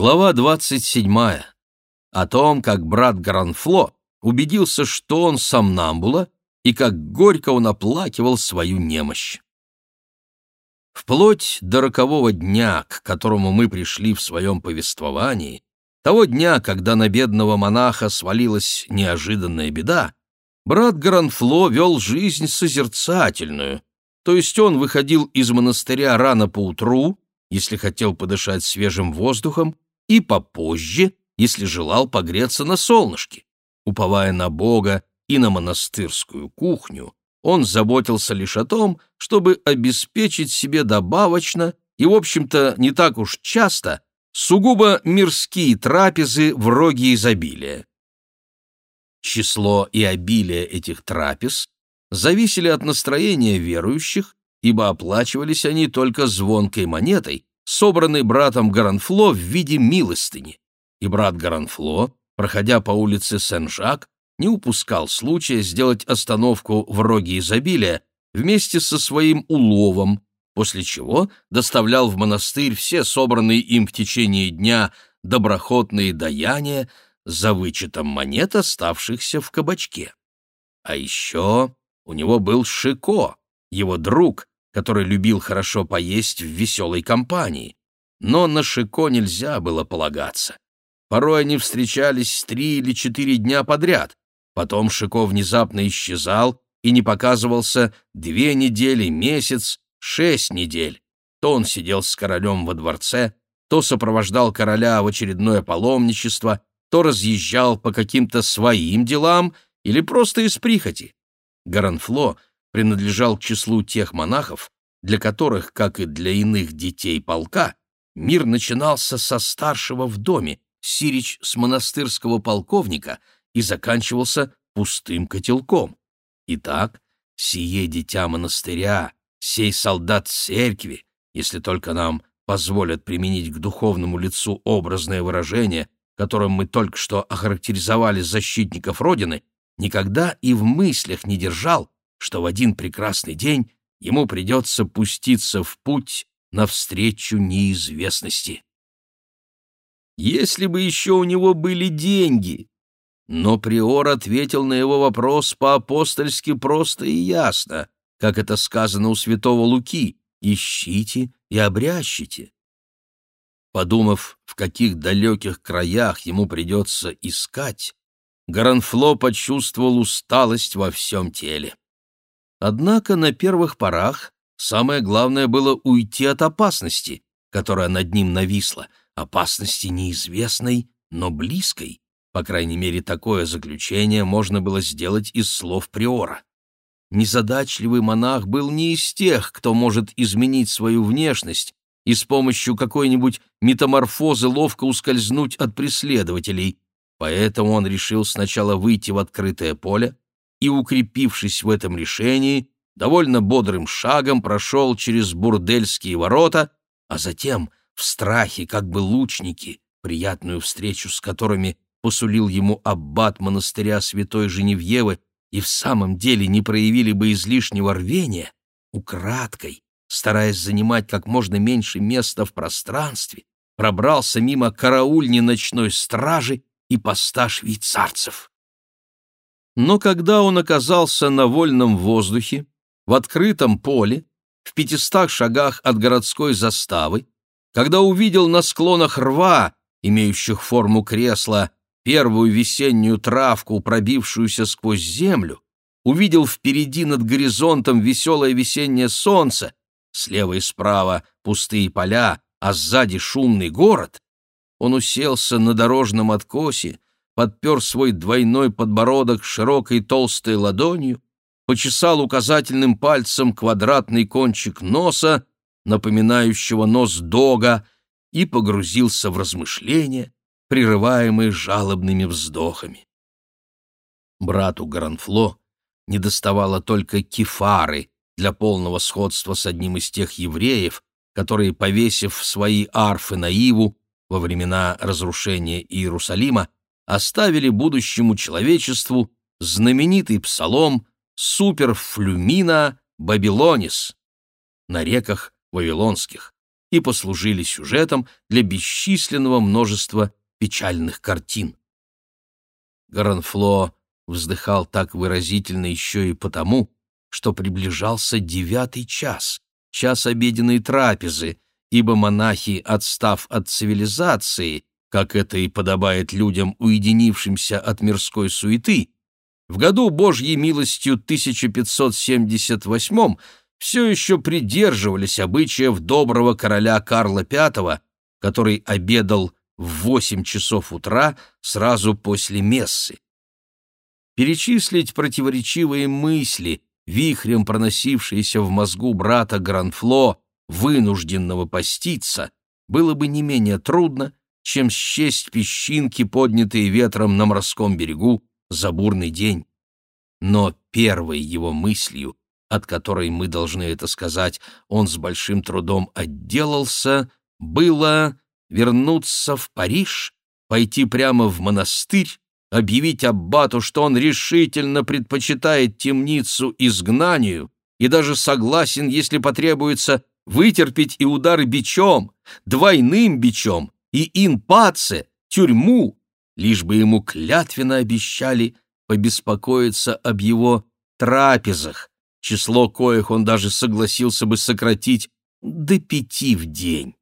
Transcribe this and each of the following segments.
Глава 27. О том, как брат Гранфло убедился, что он сомнамбула, и как горько он оплакивал свою немощь. Вплоть до рокового дня, к которому мы пришли в своем повествовании, того дня, когда на бедного монаха свалилась неожиданная беда, брат Гранфло вел жизнь созерцательную, то есть он выходил из монастыря рано поутру, если хотел подышать свежим воздухом, и попозже, если желал погреться на солнышке. Уповая на Бога и на монастырскую кухню, он заботился лишь о том, чтобы обеспечить себе добавочно и, в общем-то, не так уж часто сугубо мирские трапезы в роге изобилия. Число и обилие этих трапез зависели от настроения верующих ибо оплачивались они только звонкой монетой, собранной братом Гаранфло в виде милостыни. И брат Гаранфло, проходя по улице Сен-Жак, не упускал случая сделать остановку в роге изобилия вместе со своим уловом, после чего доставлял в монастырь все собранные им в течение дня доброхотные даяния за вычетом монет, оставшихся в кабачке. А еще у него был Шико, его друг, который любил хорошо поесть в веселой компании. Но на Шико нельзя было полагаться. Порой они встречались три или четыре дня подряд. Потом Шико внезапно исчезал и не показывался две недели, месяц, шесть недель. То он сидел с королем во дворце, то сопровождал короля в очередное паломничество, то разъезжал по каким-то своим делам или просто из прихоти. Гаранфло принадлежал к числу тех монахов, для которых, как и для иных детей полка, мир начинался со старшего в доме, сирич с монастырского полковника, и заканчивался пустым котелком. Итак, сие дитя монастыря, сей солдат церкви, если только нам позволят применить к духовному лицу образное выражение, которым мы только что охарактеризовали защитников Родины, никогда и в мыслях не держал, что в один прекрасный день ему придется пуститься в путь навстречу неизвестности. Если бы еще у него были деньги! Но приор ответил на его вопрос по-апостольски просто и ясно, как это сказано у святого Луки «Ищите и обрящите». Подумав, в каких далеких краях ему придется искать, Гаранфло почувствовал усталость во всем теле. Однако на первых порах самое главное было уйти от опасности, которая над ним нависла, опасности неизвестной, но близкой. По крайней мере, такое заключение можно было сделать из слов Приора. Незадачливый монах был не из тех, кто может изменить свою внешность и с помощью какой-нибудь метаморфозы ловко ускользнуть от преследователей, поэтому он решил сначала выйти в открытое поле, и, укрепившись в этом решении, довольно бодрым шагом прошел через бурдельские ворота, а затем, в страхе, как бы лучники, приятную встречу с которыми посулил ему аббат монастыря святой Женевьевы, и в самом деле не проявили бы излишнего рвения, украдкой, стараясь занимать как можно меньше места в пространстве, пробрался мимо караульни ночной стражи и поста швейцарцев. Но когда он оказался на вольном воздухе, в открытом поле, в пятистах шагах от городской заставы, когда увидел на склонах рва, имеющих форму кресла, первую весеннюю травку, пробившуюся сквозь землю, увидел впереди над горизонтом веселое весеннее солнце, слева и справа пустые поля, а сзади шумный город, он уселся на дорожном откосе, подпер свой двойной подбородок широкой толстой ладонью, почесал указательным пальцем квадратный кончик носа, напоминающего нос дога, и погрузился в размышления, прерываемые жалобными вздохами. Брату Гаранфло недоставало только кефары для полного сходства с одним из тех евреев, которые, повесив свои арфы на Иву во времена разрушения Иерусалима, оставили будущему человечеству знаменитый псалом «Суперфлюмина Бабилонис» на реках Вавилонских, и послужили сюжетом для бесчисленного множества печальных картин. Гаранфло вздыхал так выразительно еще и потому, что приближался девятый час, час обеденной трапезы, ибо монахи, отстав от цивилизации, как это и подобает людям, уединившимся от мирской суеты, в году Божьей милостью 1578 все еще придерживались обычаев доброго короля Карла V, который обедал в 8 часов утра сразу после мессы. Перечислить противоречивые мысли, вихрем проносившиеся в мозгу брата Гранфло, вынужденного поститься, было бы не менее трудно, чем счесть песчинки, поднятые ветром на морском берегу за бурный день. Но первой его мыслью, от которой мы должны это сказать, он с большим трудом отделался, было вернуться в Париж, пойти прямо в монастырь, объявить аббату, что он решительно предпочитает темницу изгнанию и даже согласен, если потребуется, вытерпеть и удары бичом, двойным бичом, и инпаце, тюрьму, лишь бы ему клятвенно обещали побеспокоиться об его трапезах, число коих он даже согласился бы сократить до пяти в день.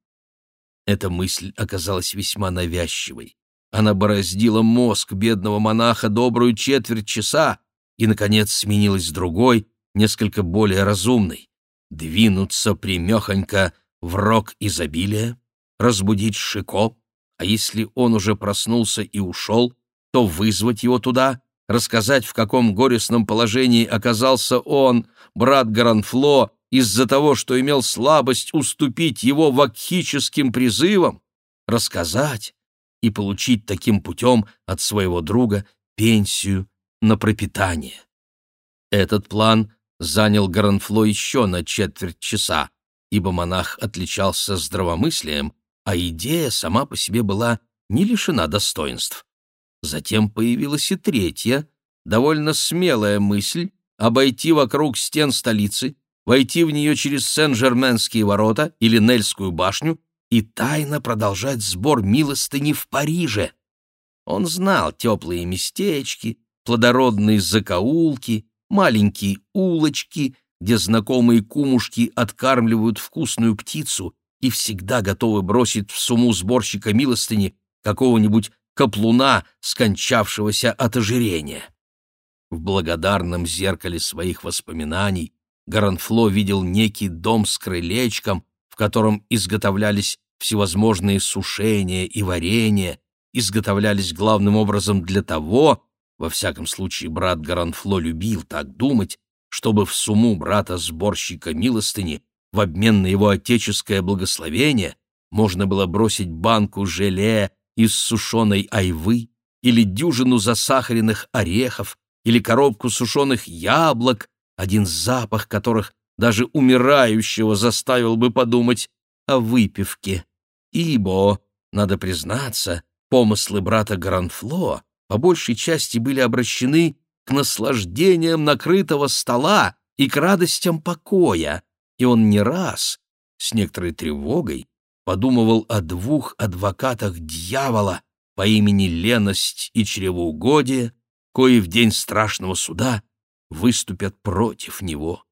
Эта мысль оказалась весьма навязчивой. Она бороздила мозг бедного монаха добрую четверть часа и, наконец, сменилась другой, несколько более разумной. Двинуться примехонько в рог изобилия, разбудить Шико, а если он уже проснулся и ушел, то вызвать его туда, рассказать, в каком горестном положении оказался он, брат Гаранфло, из-за того, что имел слабость уступить его вакхическим призывам, рассказать и получить таким путем от своего друга пенсию на пропитание. Этот план занял Гаранфло еще на четверть часа, ибо монах отличался здравомыслием а идея сама по себе была не лишена достоинств. Затем появилась и третья, довольно смелая мысль обойти вокруг стен столицы, войти в нее через Сен-Жерменские ворота или Нельскую башню и тайно продолжать сбор милостыни в Париже. Он знал теплые местечки, плодородные закоулки, маленькие улочки, где знакомые кумушки откармливают вкусную птицу и всегда готовы бросить в сумму сборщика милостыни какого-нибудь каплуна, скончавшегося от ожирения. В благодарном зеркале своих воспоминаний Гаранфло видел некий дом с крылечком, в котором изготовлялись всевозможные сушения и варенья, изготовлялись главным образом для того, во всяком случае брат Гаранфло любил так думать, чтобы в сумму брата-сборщика милостыни в обмен на его отеческое благословение можно было бросить банку желе из сушеной айвы или дюжину засахаренных орехов или коробку сушеных яблок, один запах которых даже умирающего заставил бы подумать о выпивке. Ибо, надо признаться, помыслы брата Гранфло по большей части были обращены к наслаждениям накрытого стола и к радостям покоя, и он не раз, с некоторой тревогой, подумывал о двух адвокатах дьявола по имени Леность и Чревоугодие, кои в день страшного суда выступят против него.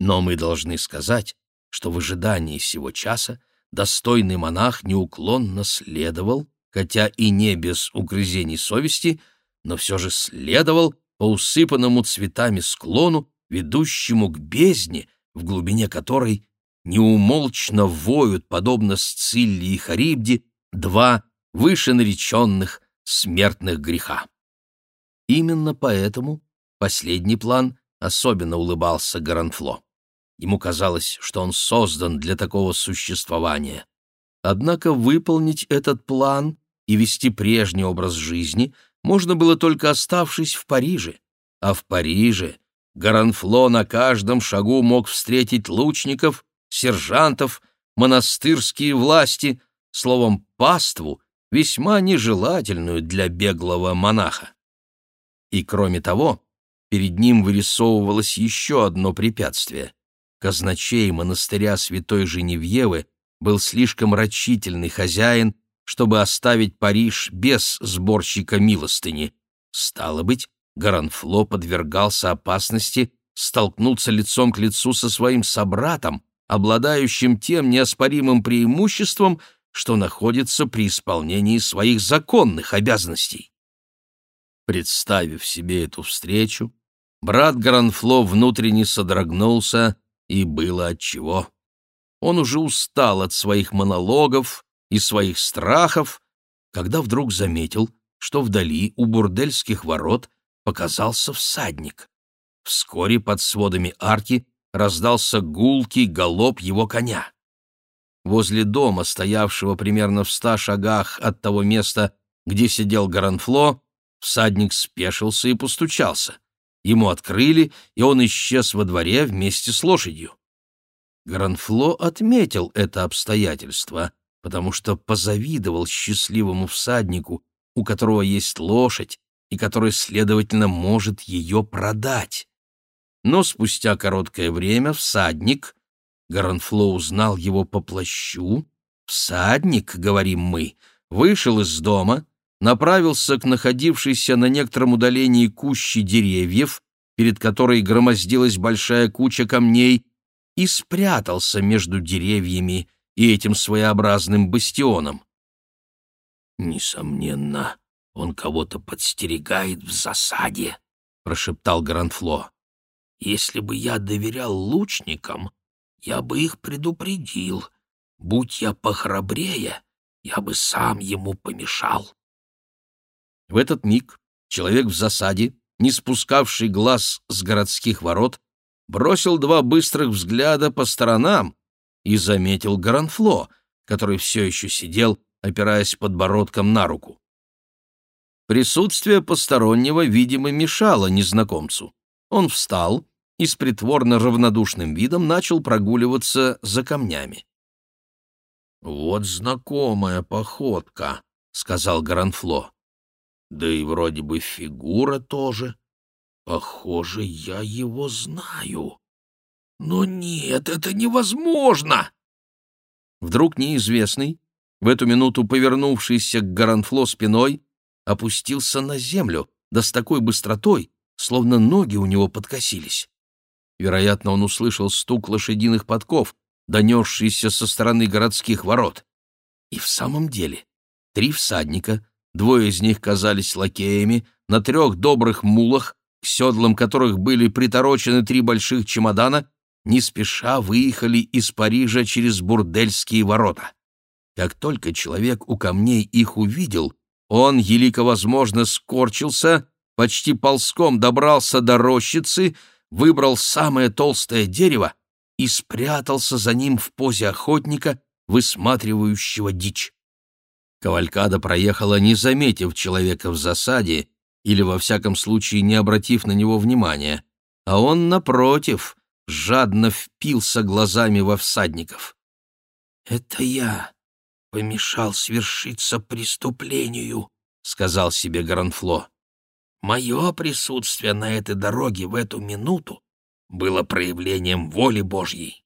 Но мы должны сказать, что в ожидании сего часа достойный монах неуклонно следовал, хотя и не без угрызений совести, но все же следовал по усыпанному цветами склону ведущему к бездне, в глубине которой неумолчно воют, подобно Сциллии и Харибде, два вышенареченных смертных греха. Именно поэтому последний план особенно улыбался Гаранфло. Ему казалось, что он создан для такого существования. Однако выполнить этот план и вести прежний образ жизни можно было только оставшись в Париже, а в Париже Гаранфло на каждом шагу мог встретить лучников, сержантов, монастырские власти, словом, паству, весьма нежелательную для беглого монаха. И кроме того, перед ним вырисовывалось еще одно препятствие. казначей монастыря святой Женевьевы был слишком рачительный хозяин, чтобы оставить Париж без сборщика милостыни. Стало быть, Гаранфло подвергался опасности столкнуться лицом к лицу со своим собратом, обладающим тем неоспоримым преимуществом, что находится при исполнении своих законных обязанностей. Представив себе эту встречу, брат Гранфло внутренне содрогнулся, и было отчего. Он уже устал от своих монологов и своих страхов, когда вдруг заметил, что вдали у бурдельских ворот показался всадник. Вскоре под сводами арки раздался гулкий галоп его коня. Возле дома, стоявшего примерно в ста шагах от того места, где сидел Гаранфло, всадник спешился и постучался. Ему открыли, и он исчез во дворе вместе с лошадью. Гранфло отметил это обстоятельство, потому что позавидовал счастливому всаднику, у которого есть лошадь и который, следовательно, может ее продать. Но спустя короткое время всадник, Гаранфло узнал его по плащу, всадник, говорим мы, вышел из дома, направился к находившейся на некотором удалении кущи деревьев, перед которой громоздилась большая куча камней, и спрятался между деревьями и этим своеобразным бастионом. «Несомненно, он кого-то подстерегает в засаде», — прошептал Гранфло. «Если бы я доверял лучникам, я бы их предупредил. Будь я похрабрее, я бы сам ему помешал». В этот миг человек в засаде, не спускавший глаз с городских ворот, бросил два быстрых взгляда по сторонам и заметил Гаранфло, который все еще сидел, опираясь подбородком на руку. Присутствие постороннего, видимо, мешало незнакомцу. Он встал и с притворно равнодушным видом начал прогуливаться за камнями. «Вот знакомая походка», — сказал Гаранфло. Да и вроде бы фигура тоже. Похоже, я его знаю. Но нет, это невозможно. Вдруг неизвестный, в эту минуту повернувшийся к Гаранфло спиной, опустился на землю, да с такой быстротой, словно ноги у него подкосились. Вероятно, он услышал стук лошадиных подков, донесшийся со стороны городских ворот. И в самом деле три всадника, Двое из них казались лакеями, на трех добрых мулах, к седлам которых были приторочены три больших чемодана, не спеша выехали из Парижа через бурдельские ворота. Как только человек у камней их увидел, он, елико возможно, скорчился, почти ползком добрался до рощицы, выбрал самое толстое дерево и спрятался за ним в позе охотника, высматривающего дичь. Кавалькада проехала, не заметив человека в засаде или, во всяком случае, не обратив на него внимания, а он, напротив, жадно впился глазами во всадников. «Это я помешал свершиться преступлению», — сказал себе Гранфло. «Мое присутствие на этой дороге в эту минуту было проявлением воли Божьей.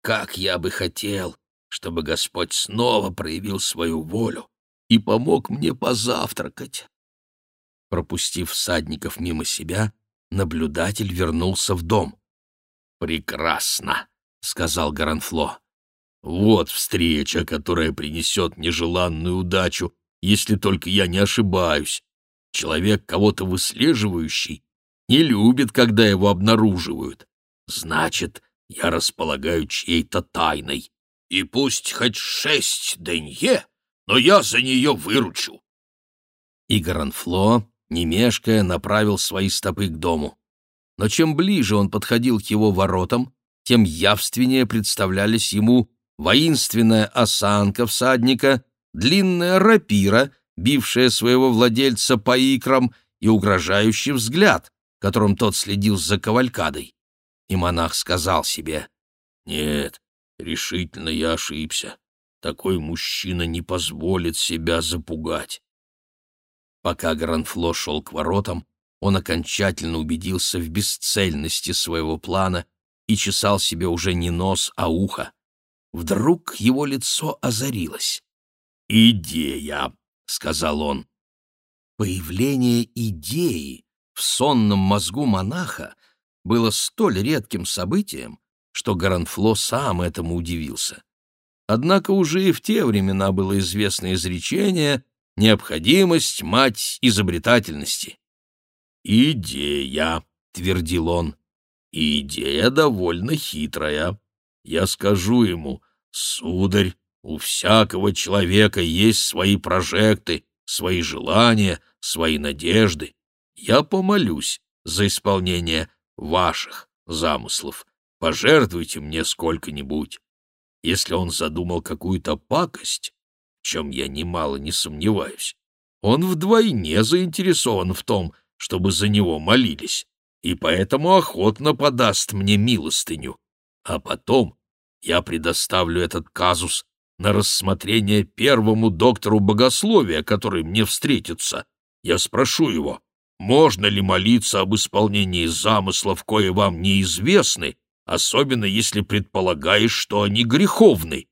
Как я бы хотел, чтобы Господь снова проявил свою волю и помог мне позавтракать. Пропустив всадников мимо себя, наблюдатель вернулся в дом. «Прекрасно», — сказал Гаранфло. «Вот встреча, которая принесет нежеланную удачу, если только я не ошибаюсь. Человек, кого-то выслеживающий, не любит, когда его обнаруживают. Значит, я располагаю чьей-то тайной и пусть хоть шесть денье, но я за нее выручу. И Гаранфло, не мешкая, направил свои стопы к дому. Но чем ближе он подходил к его воротам, тем явственнее представлялись ему воинственная осанка всадника, длинная рапира, бившая своего владельца по икрам, и угрожающий взгляд, которым тот следил за кавалькадой. И монах сказал себе, «Нет, Решительно я ошибся. Такой мужчина не позволит себя запугать. Пока Гранфло шел к воротам, он окончательно убедился в бесцельности своего плана и чесал себе уже не нос, а ухо. Вдруг его лицо озарилось. «Идея», — сказал он. Появление идеи в сонном мозгу монаха было столь редким событием, что Гаранфло сам этому удивился. Однако уже и в те времена было известно изречение «необходимость — мать изобретательности». «Идея», — твердил он, — «идея довольно хитрая. Я скажу ему, сударь, у всякого человека есть свои прожекты, свои желания, свои надежды. Я помолюсь за исполнение ваших замыслов. Пожертвуйте мне сколько-нибудь. Если он задумал какую-то пакость, в чем я немало не сомневаюсь, он вдвойне заинтересован в том, чтобы за него молились, и поэтому охотно подаст мне милостыню. А потом я предоставлю этот казус на рассмотрение первому доктору богословия, который мне встретится. Я спрошу его, можно ли молиться об исполнении замыслов, кое вам неизвестны, особенно если предполагаешь, что они греховны.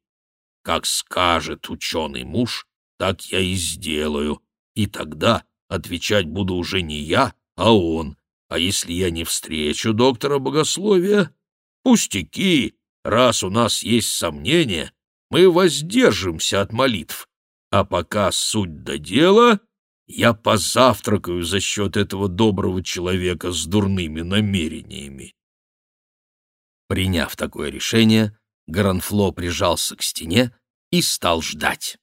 Как скажет ученый муж, так я и сделаю, и тогда отвечать буду уже не я, а он. А если я не встречу доктора богословия? Пустяки, раз у нас есть сомнения, мы воздержимся от молитв. А пока суть до дела, я позавтракаю за счет этого доброго человека с дурными намерениями. Приняв такое решение, Гранфло прижался к стене и стал ждать.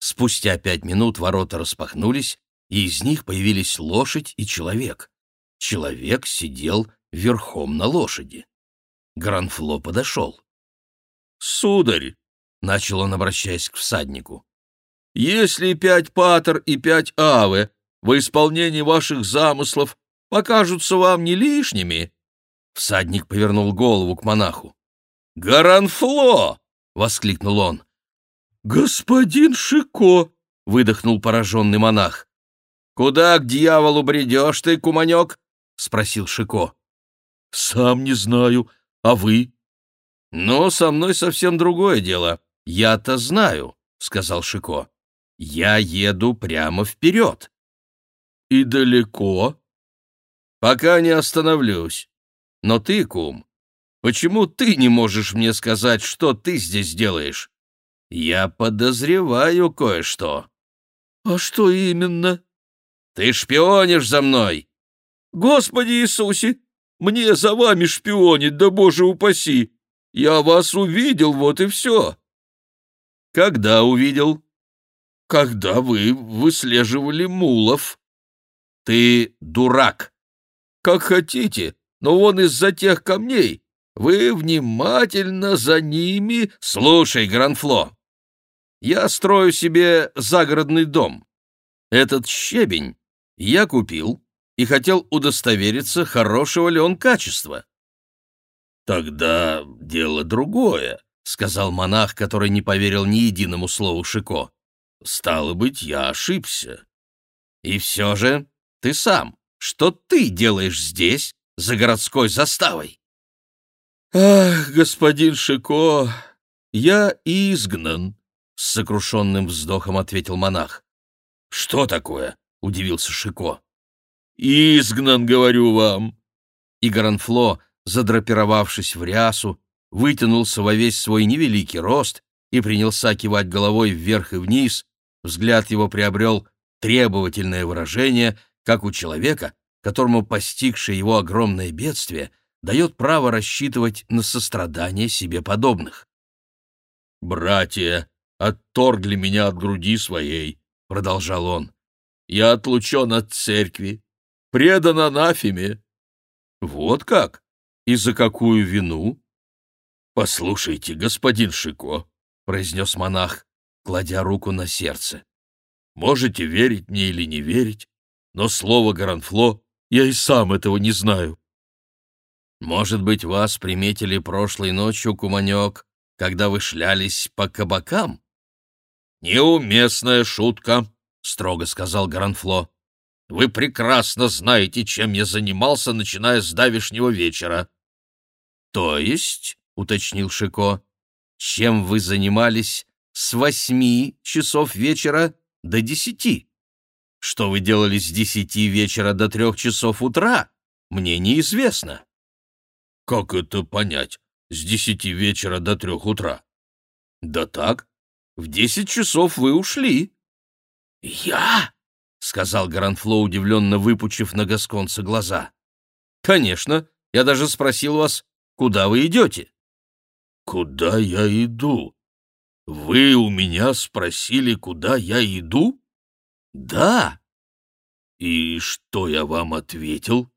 Спустя пять минут ворота распахнулись, и из них появились лошадь и человек. Человек сидел верхом на лошади. Гранфло подошел. «Сударь, — начал он, обращаясь к всаднику. «Если пять патер и пять авы во исполнении ваших замыслов покажутся вам не лишними...» Всадник повернул голову к монаху. «Гаранфло!» — воскликнул он. «Господин Шико!» — выдохнул пораженный монах. «Куда к дьяволу бредешь ты, куманек?» — спросил Шико. «Сам не знаю. А вы?» «Ну, со мной совсем другое дело. «Я-то знаю», — сказал Шико. «Я еду прямо вперед». «И далеко?» «Пока не остановлюсь. Но ты, кум, почему ты не можешь мне сказать, что ты здесь делаешь? Я подозреваю кое-что». «А что именно?» «Ты шпионишь за мной!» «Господи Иисусе! Мне за вами шпионить, да боже упаси! Я вас увидел, вот и все!» Когда увидел? Когда вы выслеживали мулов. Ты дурак. Как хотите, но вон из-за тех камней. Вы внимательно за ними... Слушай, Гранфло, я строю себе загородный дом. Этот щебень я купил и хотел удостовериться, хорошего ли он качества. Тогда дело другое. — сказал монах, который не поверил ни единому слову Шико. «Стало быть, я ошибся. И все же ты сам, что ты делаешь здесь, за городской заставой?» «Ах, господин Шико, я изгнан», — с сокрушенным вздохом ответил монах. «Что такое?» — удивился Шико. «Изгнан, говорю вам». И Гаранфло, задрапировавшись в рясу, вытянулся во весь свой невеликий рост и принялся кивать головой вверх и вниз, взгляд его приобрел требовательное выражение, как у человека, которому постигшее его огромное бедствие дает право рассчитывать на сострадание себе подобных. «Братья отторгли меня от груди своей», — продолжал он. «Я отлучен от церкви, предан анафеме». «Вот как? И за какую вину?» «Послушайте, господин Шико», — произнес монах, кладя руку на сердце. «Можете верить мне или не верить, но слово Гаранфло я и сам этого не знаю». «Может быть, вас приметили прошлой ночью, куманек, когда вы шлялись по кабакам?» «Неуместная шутка», — строго сказал Гаранфло. «Вы прекрасно знаете, чем я занимался, начиная с давешнего вечера. То есть, — уточнил Шико, — чем вы занимались с восьми часов вечера до десяти? Что вы делали с десяти вечера до трех часов утра, мне неизвестно. Как это понять, с десяти вечера до трех утра? Да так, в десять часов вы ушли. Я? — сказал Гранфло, удивленно выпучив на Гасконца глаза. «Конечно. Я даже спросил вас, куда вы идете?» «Куда я иду? Вы у меня спросили, куда я иду?» «Да». «И что я вам ответил?»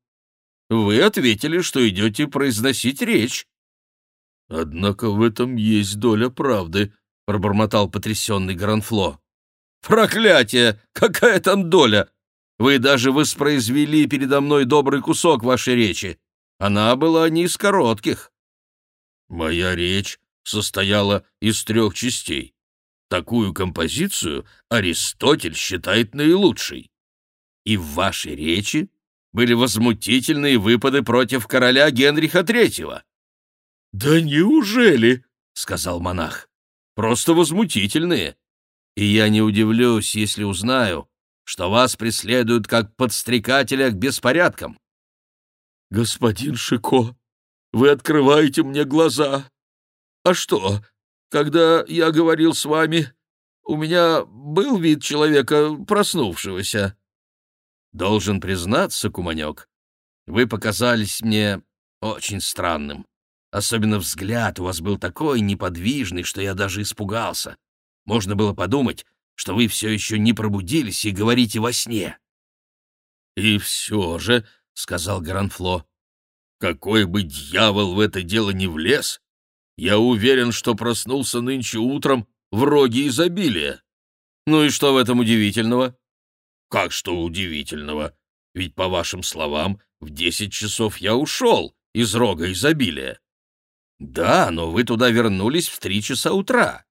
«Вы ответили, что идете произносить речь». «Однако в этом есть доля правды», — пробормотал потрясенный Гранфло. «Проклятие! Какая там доля? Вы даже воспроизвели передо мной добрый кусок вашей речи. Она была не из коротких». «Моя речь состояла из трех частей. Такую композицию Аристотель считает наилучшей. И в вашей речи были возмутительные выпады против короля Генриха III. «Да неужели?» — сказал монах. «Просто возмутительные. И я не удивлюсь, если узнаю, что вас преследуют как подстрекателя к беспорядкам». «Господин Шико, вы открываете мне глаза. А что, когда я говорил с вами, у меня был вид человека проснувшегося. Должен признаться, Куманек, вы показались мне очень странным. Особенно взгляд у вас был такой неподвижный, что я даже испугался. Можно было подумать, что вы все еще не пробудились и говорите во сне. — И все же, — сказал Гранфло, — какой бы дьявол в это дело не влез, я уверен, что проснулся нынче утром в роге изобилия. Ну и что в этом удивительного? Как что удивительного? Ведь, по вашим словам, в десять часов я ушел из рога изобилия. Да, но вы туда вернулись в три часа утра.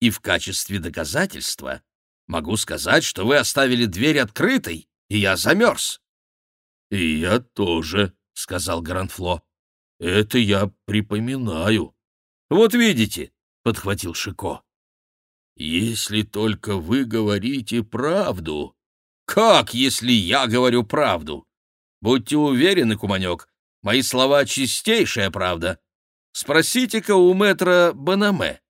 И в качестве доказательства могу сказать, что вы оставили дверь открытой, и я замерз. — И я тоже, — сказал Гранфло. — Это я припоминаю. «Вот видите», — подхватил Шико. «Если только вы говорите правду». «Как, если я говорю правду? Будьте уверены, Куманек, мои слова — чистейшая правда. Спросите-ка у мэтра Банаме».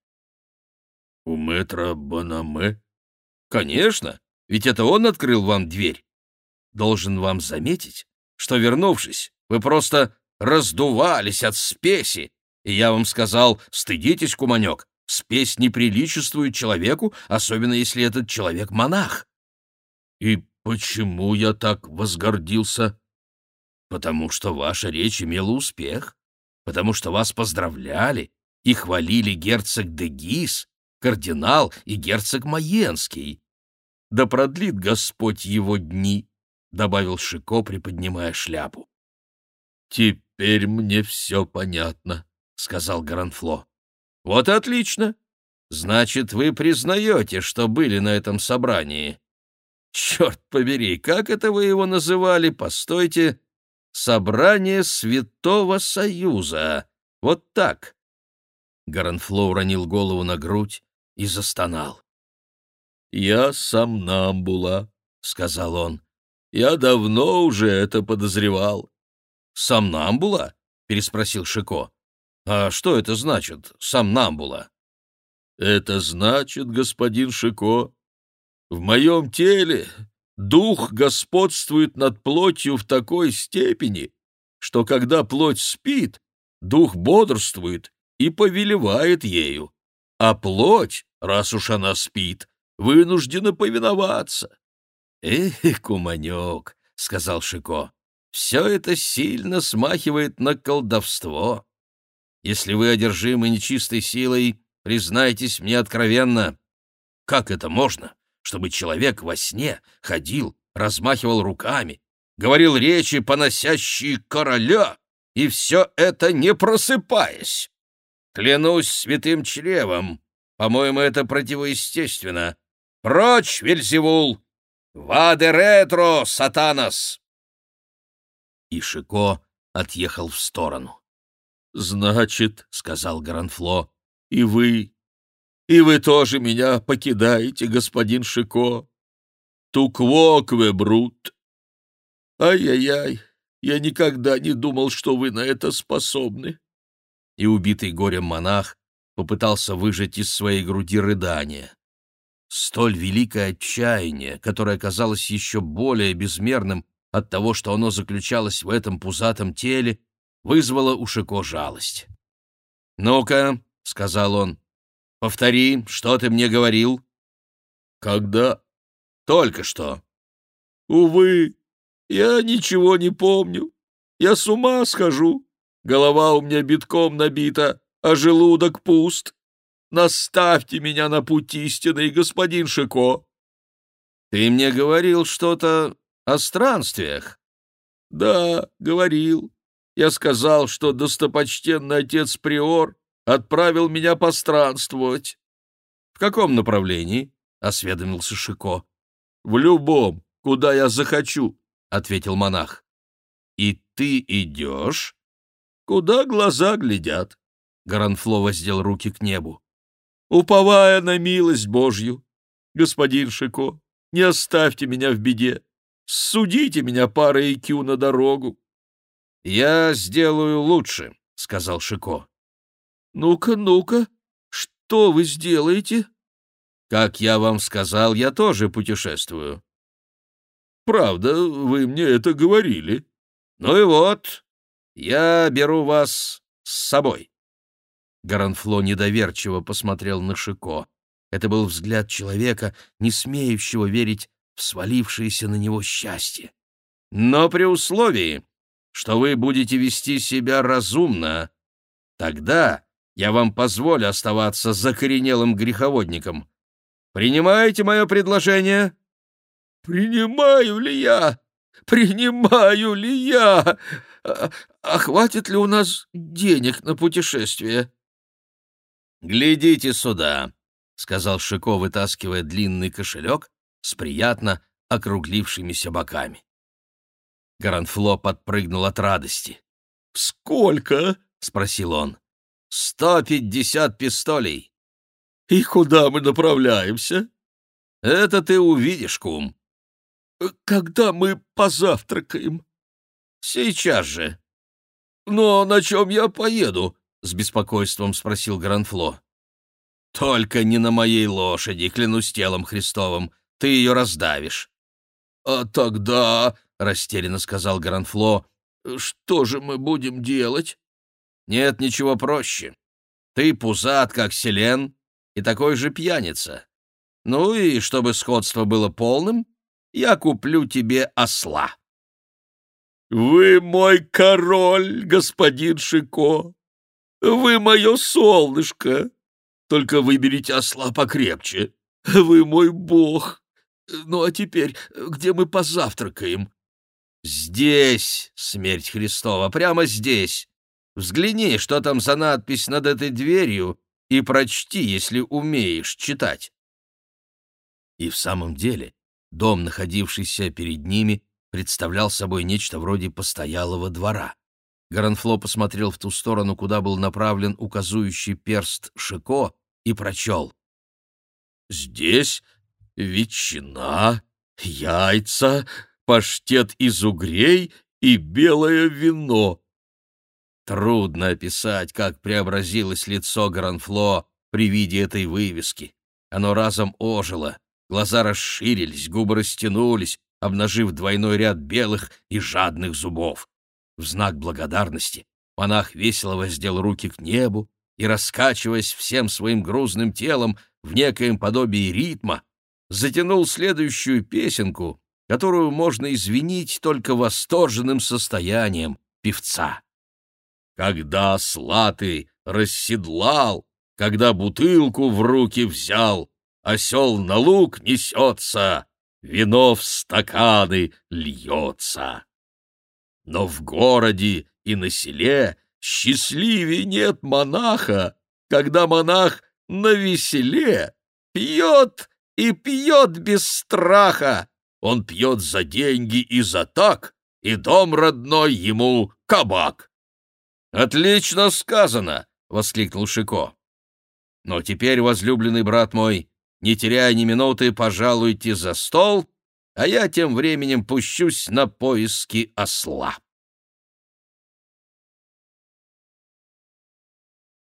«У мэтра Банаме?» «Конечно, ведь это он открыл вам дверь. Должен вам заметить, что, вернувшись, вы просто раздувались от спеси, и я вам сказал, стыдитесь, куманек, спесь не приличествует человеку, особенно если этот человек монах. И почему я так возгордился? Потому что ваша речь имела успех, потому что вас поздравляли и хвалили герцог де Гис, кардинал и герцог Маенский. Да продлит Господь его дни, — добавил Шико, приподнимая шляпу. «Теперь мне все понятно», — сказал Гранфло. «Вот отлично. Значит, вы признаете, что были на этом собрании. Черт побери, как это вы его называли? Постойте. Собрание Святого Союза. Вот так». Гранфло уронил голову на грудь и застонал. «Я сам Намбула», — сказал он. «Я давно уже это подозревал». «Сам Намбула?» — переспросил Шико. «А что это значит, сам Намбула?» «Это значит, господин Шико, в моем теле дух господствует над плотью в такой степени, что когда плоть спит, дух бодрствует и повелевает ею, а плоть, раз уж она спит, вынуждена повиноваться». «Эх, куманек», — сказал Шико, — «все это сильно смахивает на колдовство». Если вы одержимы нечистой силой, признайтесь мне откровенно, как это можно, чтобы человек во сне ходил, размахивал руками, говорил речи, поносящие короля, и все это не просыпаясь? Клянусь святым чревом, по-моему, это противоестественно. Прочь, Вельзевул! Ваде ретро, сатанас!» И Шико отъехал в сторону. Значит, — сказал Гранфло, — и вы, и вы тоже меня покидаете, господин Шико. Туквокве, брут. Ай-яй-яй, я никогда не думал, что вы на это способны. И убитый горем монах попытался выжать из своей груди рыдание. Столь великое отчаяние, которое казалось еще более безмерным от того, что оно заключалось в этом пузатом теле, вызвало у Шико жалость. «Ну-ка», — сказал он, — «повтори, что ты мне говорил?» «Когда?» «Только что». «Увы, я ничего не помню. Я с ума схожу. Голова у меня битком набита, а желудок пуст. Наставьте меня на путь истинный, господин Шико». «Ты мне говорил что-то о странствиях?» «Да, говорил. Я сказал, что достопочтенный отец Приор отправил меня постранствовать». «В каком направлении?» — осведомился Шико. «В любом, куда я захочу», — ответил монах. «И ты идешь?» «Куда глаза глядят?» Гаранфло воздел руки к небу уповая на милость Божью. Господин Шико, не оставьте меня в беде. Судите меня парой кю на дорогу. — Я сделаю лучше, — сказал Шико. — Ну-ка, ну-ка, что вы сделаете? — Как я вам сказал, я тоже путешествую. — Правда, вы мне это говорили. — Ну и вот, я беру вас с собой. Гаранфло недоверчиво посмотрел на Шико. Это был взгляд человека, не смеющего верить в свалившееся на него счастье. «Но при условии, что вы будете вести себя разумно, тогда я вам позволю оставаться закоренелым греховодником. Принимаете мое предложение?» «Принимаю ли я? Принимаю ли я? А, а хватит ли у нас денег на путешествие?» «Глядите сюда», — сказал Шико, вытаскивая длинный кошелек с приятно округлившимися боками. Гаранфло подпрыгнул от радости. «Сколько?» — спросил он. «Сто пятьдесят пистолей». «И куда мы направляемся?» «Это ты увидишь, кум». «Когда мы позавтракаем?» «Сейчас же». «Но на чем я поеду?» — с беспокойством спросил Гранфло. «Только не на моей лошади, клянусь телом Христовым. Ты ее раздавишь». «А тогда...» — растерянно сказал Гранфло. «Что же мы будем делать?» «Нет ничего проще. Ты пузат, как селен, и такой же пьяница. Ну и чтобы сходство было полным, я куплю тебе осла». «Вы мой король, господин Шико!» Вы мое солнышко! Только выберите осла покрепче. Вы мой бог! Ну а теперь, где мы позавтракаем?» «Здесь, смерть Христова, прямо здесь. Взгляни, что там за надпись над этой дверью, и прочти, если умеешь читать». И в самом деле дом, находившийся перед ними, представлял собой нечто вроде постоялого двора. Гаранфло посмотрел в ту сторону, куда был направлен указующий перст Шико, и прочел. «Здесь ветчина, яйца, паштет из угрей и белое вино». Трудно описать, как преобразилось лицо Гранфло при виде этой вывески. Оно разом ожило, глаза расширились, губы растянулись, обнажив двойной ряд белых и жадных зубов. В знак благодарности монах весело воздел руки к небу и, раскачиваясь всем своим грузным телом в некоем подобии ритма, затянул следующую песенку, которую можно извинить только восторженным состоянием певца. «Когда слаты расседлал, когда бутылку в руки взял, осел на луг несется, вино в стаканы льется». Но в городе и на селе счастливее нет монаха, когда монах на веселе пьет и пьет без страха. Он пьет за деньги и за так, и дом родной ему кабак. Отлично сказано, воскликнул Шико. Но теперь, возлюбленный брат мой, не теряя ни минуты, пожалуйте за стол, а я тем временем пущусь на поиски осла.